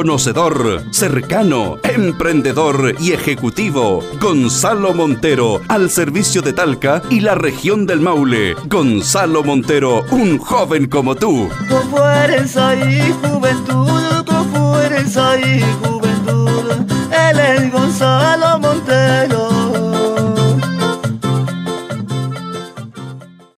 conocedor, cercano, emprendedor y ejecutivo. Gonzalo Montero, al servicio de Talca y la región del Maule. Gonzalo Montero, un joven como tú. Con fuerza y juventud, con fuerza y juventud. Él es Gonzalo